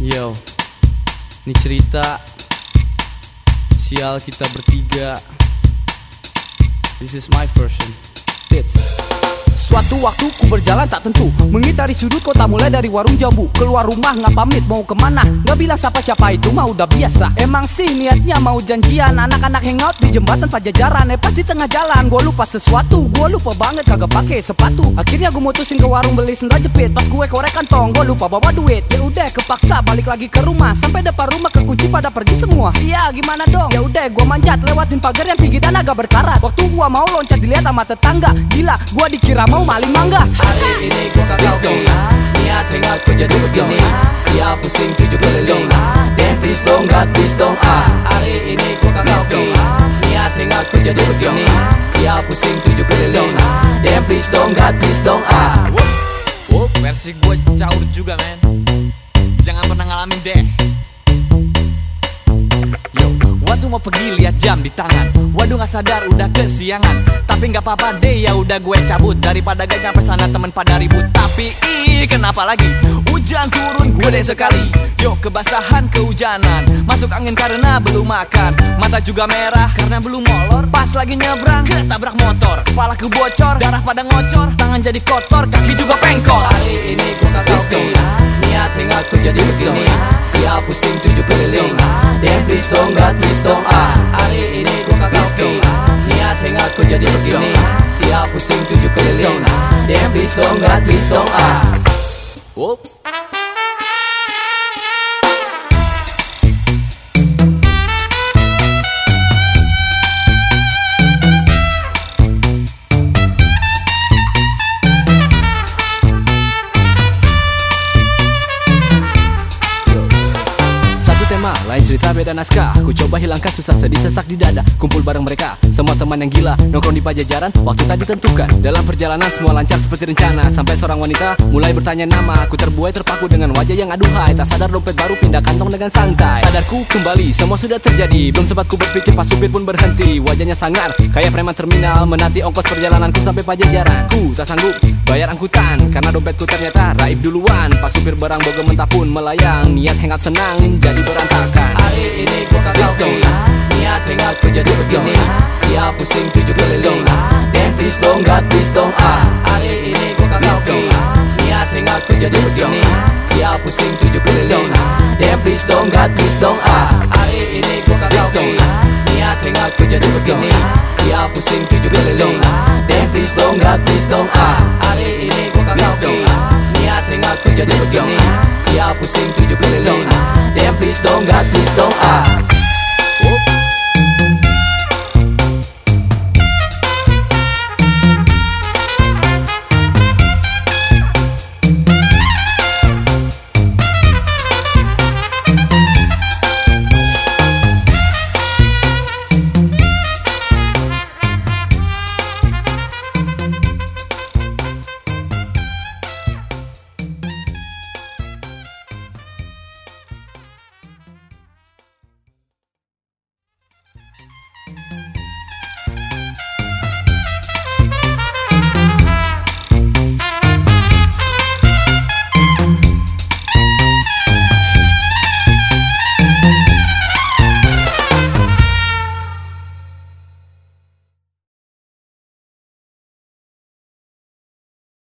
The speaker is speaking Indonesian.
Yo, ini cerita sial kita bertiga. This is my version. It's Suatu waktu ku berjalan tak tentu. Mengitari sudut kota mulai dari warung jambu. Keluar rumah nggak pamit mau ke mana? Nggak bilang siapa-siapa itu mah udah biasa. Emang sih niatnya mau janjian Anak-anak hangout di jembatan pajajaran. Eh pas di tengah jalan gue lupa sesuatu. Gue lupa banget kagak pakai sepatu. Akhirnya gue mutusin ke warung beli sendal jepit. Pas gue korek kantong gue lupa bawa duit. Ya udah kepaksa balik lagi ke rumah. Sampai depan rumah kekunci pada pergi semua. Sia gimana dong? Ya udah gue manjat lewatin pagar yang tinggi dan agak berkarat. Waktu gue mau loncat dilihat sama tetangga. Gila gue dikira mau maling mangga. Hari ini gua kagak oke Niat ku jadi begini. Siap pusing tujuh keliling. Damn please dong God please dong ah Hari ini gua kagak oke Niat hangout ku jadi begini. Siap pusing tujuh keliling. Damn please dong God please dong ah Wup, versi gue caur juga men Jangan pernah ngalamin deh mau pergi lihat jam di tangan. Waduh gak sadar udah kesiangan. Tapi gak apa-apa deh ya udah gue cabut. Daripada gak nyampe sana temen pada ribut. Tapi ih kenapa lagi? Hujan turun gue deh sekali. Yo kebasahan kehujanan. Masuk angin karena belum makan. Mata juga merah karena belum molor. Pas lagi nyebrang ketabrak motor. Kepala kebocor darah pada ngocor. Tangan jadi kotor kaki juga pengkor. Hari ini gua kagak Niat hangout ku jadi begini. Siap pusing tujuh keliling please dong God please dong ah Hari ini gua kagak oke. Niat ku jadi begini. Siap pusing tujuh keliling. Damn please dong God please dong ah Wup. Cerita beda naskah. Ku coba hilangkan susah sedih sesak di dada. Kumpul bareng mereka, semua teman yang gila. Nongkrong di pajajaran, waktu tadi tentukan. Dalam perjalanan semua lancar seperti rencana. Sampai seorang wanita mulai bertanya nama. Aku terbuai terpaku dengan wajah yang aduhai. Tak sadar dompet baru pindah kantong dengan santai. Sadarku kembali, semua sudah terjadi. Belum sempat ku berpikir pas supir pun berhenti. Wajahnya sangar, kayak preman terminal. Menanti ongkos perjalananku sampai pajajaran. Ku tak sanggup bayar angkutan Karena dompetku ternyata raib duluan. Pas supir barang bogem mentah pun melayang. Niat hangat senang, jadi berantakan Hari ini kagak Please oke don't. Niat hangout ku jadi begini. Siap pusing tujuh keliling. Damn please dong God please dong ah Hari ini kagak Please oke don't. Niat hangout ku jadi begini. Siap pusing tujuh keliling. Damn please dong God please dong ah Hari ini kagak Please oke don't. Niat hangout ku jadi begini. Siap pusing tujuh keliling. Don't. Damn please dong God please dong ah Hari Niat hangout ku jadi begini don't. Siap pusing tujuh don't. Damn please dong God please dong ah.